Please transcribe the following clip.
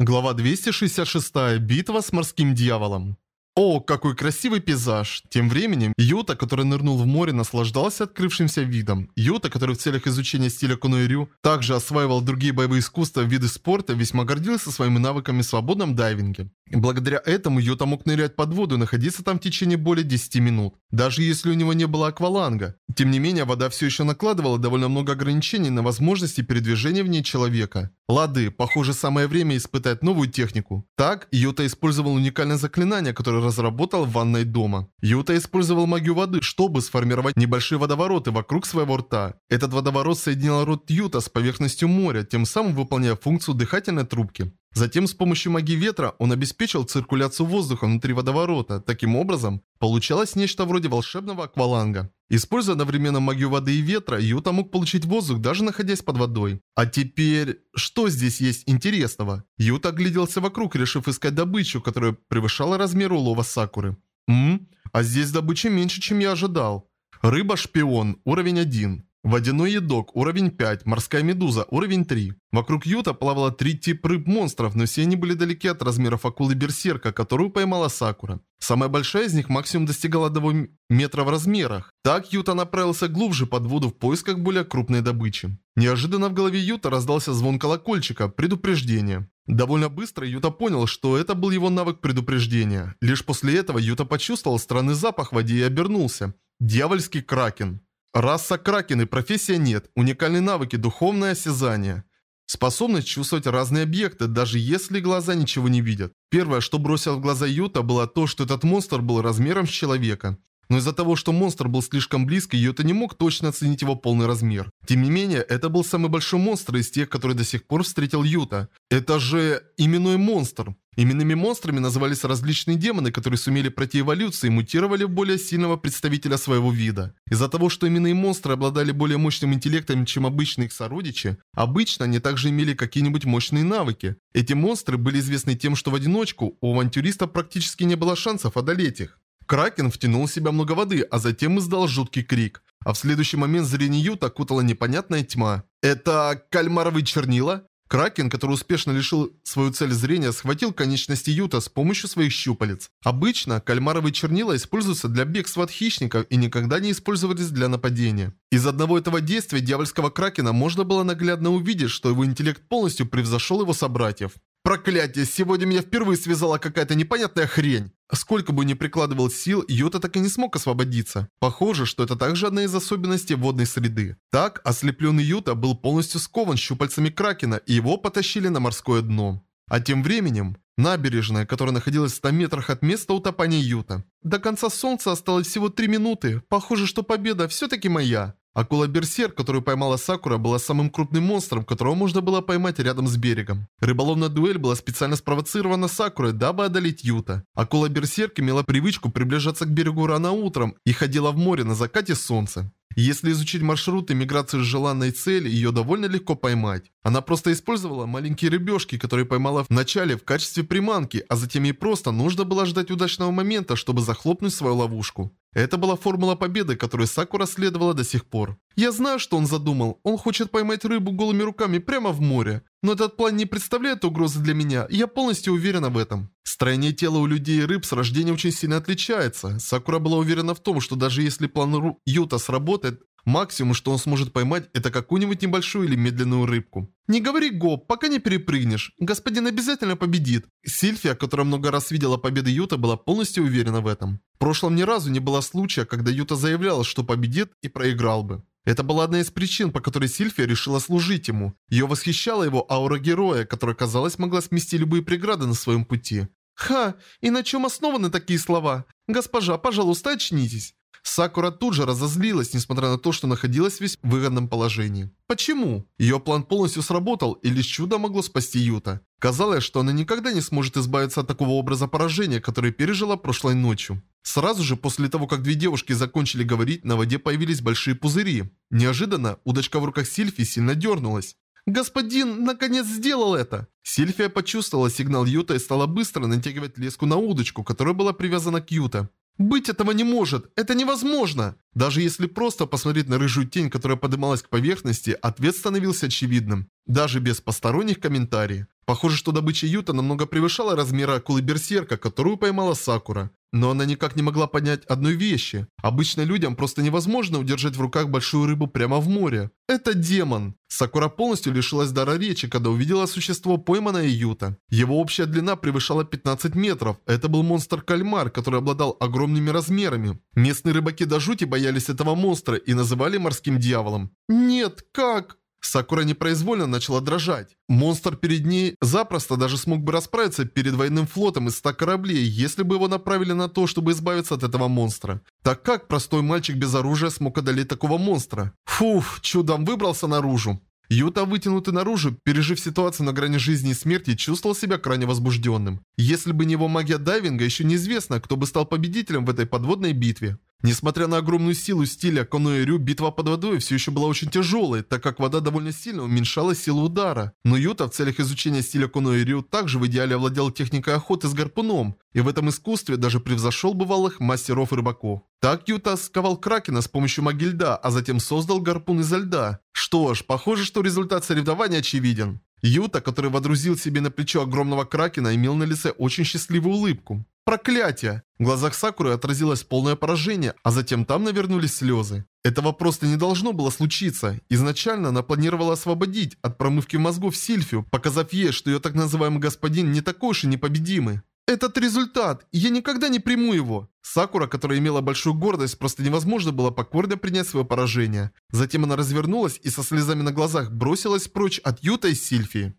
Глава 266. Битва с морским дьяволом. О, какой красивый пейзаж! Тем временем, Юта, который нырнул в море, наслаждался открывшимся видом. Юта, который в целях изучения стиля куноирю также осваивал другие боевые искусства виды спорта, весьма гордился своими навыками в свободном дайвинге. Благодаря этому Юта мог нырять под воду и находиться там в течение более 10 минут, даже если у него не было акваланга. Тем не менее, вода все еще накладывала довольно много ограничений на возможности передвижения в ней человека. Лады, похоже, самое время испытать новую технику. Так, Юта использовал уникальное заклинание, которое разработал в ванной дома. Юта использовал магию воды, чтобы сформировать небольшие водовороты вокруг своего рта. Этот водоворот соединял рот Юта с поверхностью моря, тем самым выполняя функцию дыхательной трубки. Затем с помощью магии ветра он обеспечил циркуляцию воздуха внутри водоворота. Таким образом, получалось нечто вроде волшебного акваланга. Используя одновременно магию воды и ветра, Юта мог получить воздух, даже находясь под водой. А теперь, что здесь есть интересного? Юта огляделся вокруг, решив искать добычу, которая превышала размер улова Сакуры. Ммм, а здесь добычи меньше, чем я ожидал. Рыба-шпион, уровень 1. Водяной едок, уровень 5, морская медуза, уровень 3. Вокруг Юта плавало три типа рыб-монстров, но все они были далеки от размеров акулы-берсерка, которую поймала Сакура. Самая большая из них максимум достигала 1 метра в размерах. Так Юта направился глубже под воду в поисках более крупной добычи. Неожиданно в голове Юта раздался звон колокольчика, предупреждение. Довольно быстро Юта понял, что это был его навык предупреждения. Лишь после этого Юта почувствовал странный запах в воде и обернулся. Дьявольский кракен. Раса Кракен и профессия нет. Уникальные навыки, духовное осязание. Способность чувствовать разные объекты, даже если глаза ничего не видят. Первое, что бросило в глаза Юта, было то, что этот монстр был размером с человека. Но из-за того, что монстр был слишком близко, Юта не мог точно оценить его полный размер. Тем не менее, это был самый большой монстр из тех, которые до сих пор встретил Юта. Это же именной монстр. Именными монстрами назывались различные демоны, которые сумели пройти эволюцию и мутировали в более сильного представителя своего вида. Из-за того, что именные монстры обладали более мощным интеллектом, чем обычные их сородичи, обычно они также имели какие-нибудь мощные навыки. Эти монстры были известны тем, что в одиночку у авантюриста практически не было шансов одолеть их. Кракен втянул в себя много воды, а затем издал жуткий крик. А в следующий момент зрение Юта окутала непонятная тьма. «Это кальмаровые чернила?» Кракен, который успешно лишил свою цель зрения, схватил конечности Юта с помощью своих щупалец. Обычно кальмаровые чернила используются для бегства от хищников и никогда не использовались для нападения. Из одного этого действия дьявольского Кракена можно было наглядно увидеть, что его интеллект полностью превзошел его собратьев. Проклятие, сегодня меня впервые связала какая-то непонятная хрень. Сколько бы ни прикладывал сил, Йота так и не смог освободиться. Похоже, что это также одна из особенностей водной среды. Так, ослепленный Юта был полностью скован щупальцами Кракена, и его потащили на морское дно. А тем временем, набережная, которая находилась в 100 метрах от места утопания Юта. До конца солнца осталось всего 3 минуты. Похоже, что победа все-таки моя. Акула-берсер, которую поймала Сакура, была самым крупным монстром, которого можно было поймать рядом с берегом. Рыболовная дуэль была специально спровоцирована Сакурой, дабы одолеть Юта. Акула-берсерк имела привычку приближаться к берегу рано утром и ходила в море на закате солнца. Если изучить маршруты миграции желанной цели, ее довольно легко поймать. Она просто использовала маленькие рыбешки, которые поймала вначале в качестве приманки, а затем ей просто нужно было ждать удачного момента, чтобы захлопнуть свою ловушку. Это была формула победы, которую Сакура следовала до сих пор. Я знаю, что он задумал. Он хочет поймать рыбу голыми руками прямо в море. Но этот план не представляет угрозы для меня, я полностью уверена в этом. Строение тела у людей и рыб с рождения очень сильно отличается. Сакура была уверена в том, что даже если план Ру Юта сработает, максимум, что он сможет поймать, это какую-нибудь небольшую или медленную рыбку. Не говори гоп, пока не перепрыгнешь. Господин обязательно победит. Сильфия, которая много раз видела победы Юта, была полностью уверена в этом. В прошлом ни разу не было случая, когда Юта заявлял, что победит и проиграл бы. Это была одна из причин, по которой Сильфия решила служить ему. Ее восхищала его аура героя, которая, казалось, могла смести любые преграды на своем пути. «Ха! И на чем основаны такие слова? Госпожа, пожалуйста, очнитесь!» Сакура тут же разозлилась, несмотря на то, что находилась в весьма выгодном положении. Почему? Ее план полностью сработал, и лишь чудо могло спасти Юта. Казалось, что она никогда не сможет избавиться от такого образа поражения, который пережила прошлой ночью. Сразу же после того, как две девушки закончили говорить, на воде появились большие пузыри. Неожиданно удочка в руках Сильфи сильно дернулась. «Господин, наконец сделал это!» Сильфия почувствовала сигнал Юта и стала быстро натягивать леску на удочку, которая была привязана к Юта. Быть этого не может, это невозможно. Даже если просто посмотреть на рыжую тень, которая поднималась к поверхности, ответ становился очевидным. даже без посторонних комментариев. Похоже, что добыча Юта намного превышала размеры акулы Берсерка, которую поймала Сакура. Но она никак не могла понять одной вещи. Обычно людям просто невозможно удержать в руках большую рыбу прямо в море. Это демон. Сакура полностью лишилась дара речи, когда увидела существо, пойманное Юта. Его общая длина превышала 15 метров. Это был монстр-кальмар, который обладал огромными размерами. Местные рыбаки до жути боялись этого монстра и называли морским дьяволом. «Нет, как?» Сакура непроизвольно начала дрожать. Монстр перед ней запросто даже смог бы расправиться перед военным флотом из 100 кораблей, если бы его направили на то, чтобы избавиться от этого монстра. Так как простой мальчик без оружия смог одолеть такого монстра? Фуф, чудом выбрался наружу. Юта, вытянутый наружу, пережив ситуацию на грани жизни и смерти, чувствовал себя крайне возбужденным. Если бы не его магия дайвинга, еще неизвестно, кто бы стал победителем в этой подводной битве. Несмотря на огромную силу стиля Коноэ битва под водой все еще была очень тяжелой, так как вода довольно сильно уменьшала силу удара. Но Юта в целях изучения стиля Коноэ также в идеале овладел техникой охоты с гарпуном, и в этом искусстве даже превзошел бывалых мастеров и рыбаков. Так Юта сковал Кракена с помощью магии льда, а затем создал гарпун изо льда. Что ж, похоже, что результат соревнования очевиден. Юта, который водрузил себе на плечо огромного Кракена, имел на лице очень счастливую улыбку. Проклятие! В глазах Сакуры отразилось полное поражение, а затем там навернулись слезы. Этого просто не должно было случиться. Изначально она планировала освободить от промывки мозгов Сильфию, показав ей, что ее так называемый господин не такой уж и непобедимый. Этот результат, я никогда не приму его. Сакура, которая имела большую гордость, просто невозможно было покорно принять свое поражение. Затем она развернулась и со слезами на глазах бросилась прочь от Юта и Сильфии.